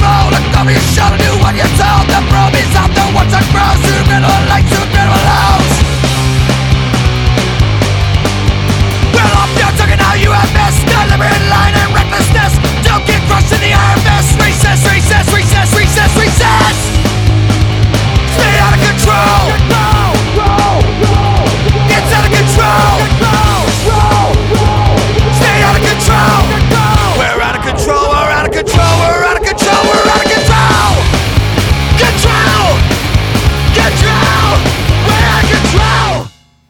mold and don't be shot you when you tell the bro. drown